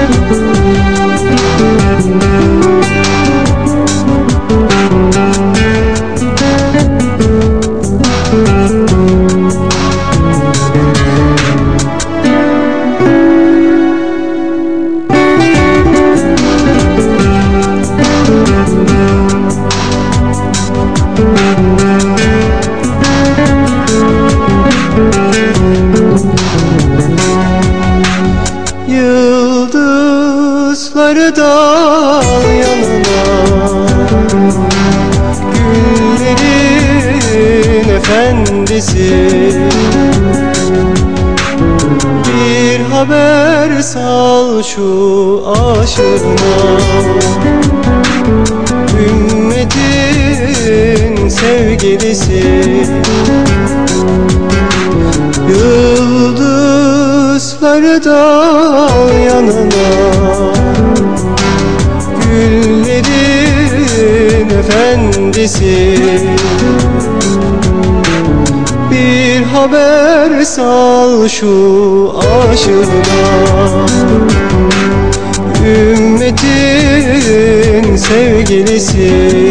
Yıldızları efendisi. Bir haber sal şu aşığına Ümmetin sevgilisi. Yıldızları dal yanına. Güllerin efendisi sal şu aşığına Ümmetin sevgilisi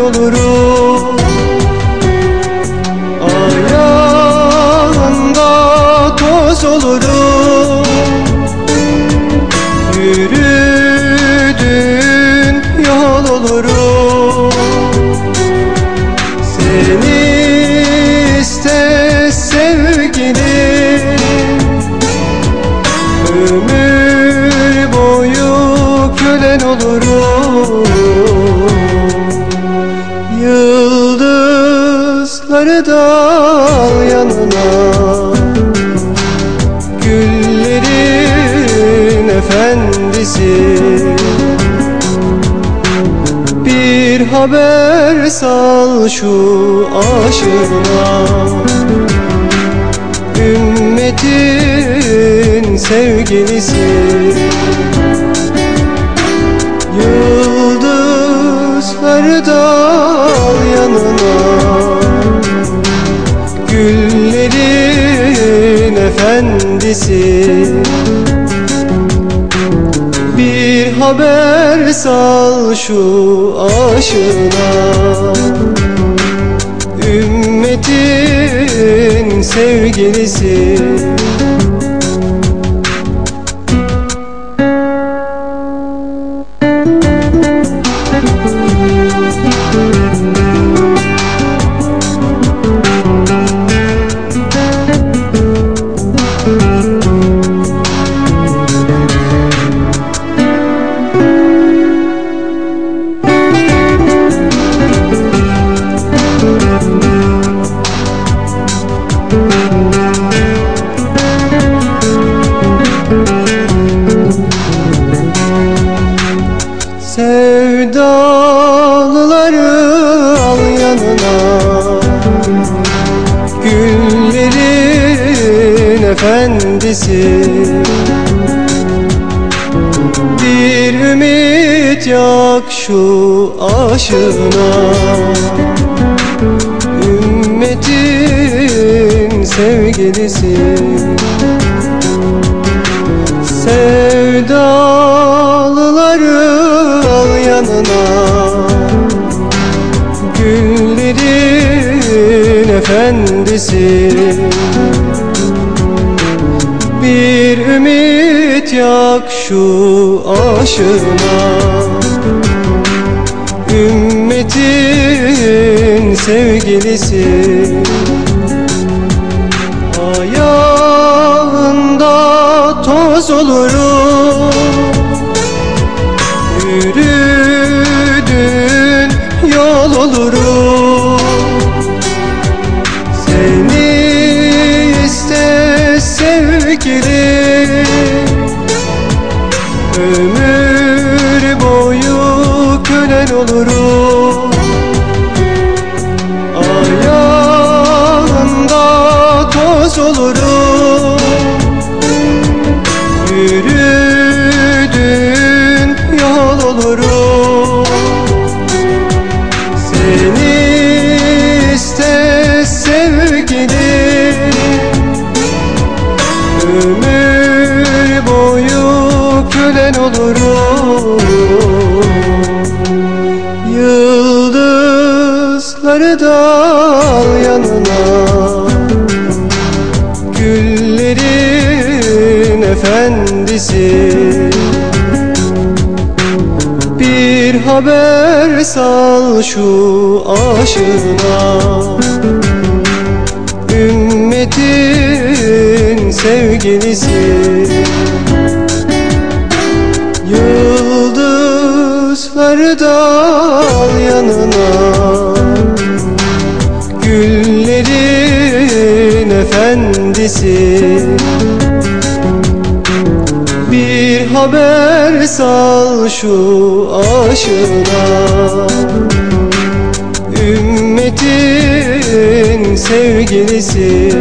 olurum. Ayağında toz olurum. Yürüdün yol olurum. Seni iste sevgilim Yıldızları dal yanına. Güllerin efendisi. Bir haber sal şu aşığına Ümmetin sevgilisi efendisi Bir haber sal şu aşığına Ümmetin sevgilisi efendisi Bir ümit yak şu aşığına. Ümmetin sevgilisi. Sevdalıları al yanına. Güllerin efendisi Ümit yak şu aşına Ümmetin sevgilisi. Ayağında toz olurum. Yürüdün yol olurum. Seni iste sevgili Yalnız olurum. Yürüdüğün yol olurum. Seni iste sevgilim. Ömür boyu kölen olurum. Yıldızları da efendisi Bir haber sal şu aşığına Ümmetin sevgilisi. Yıldızları da al yanına. Güllerin efendisi haber sal şu aşığına Ümmetin sevgilisi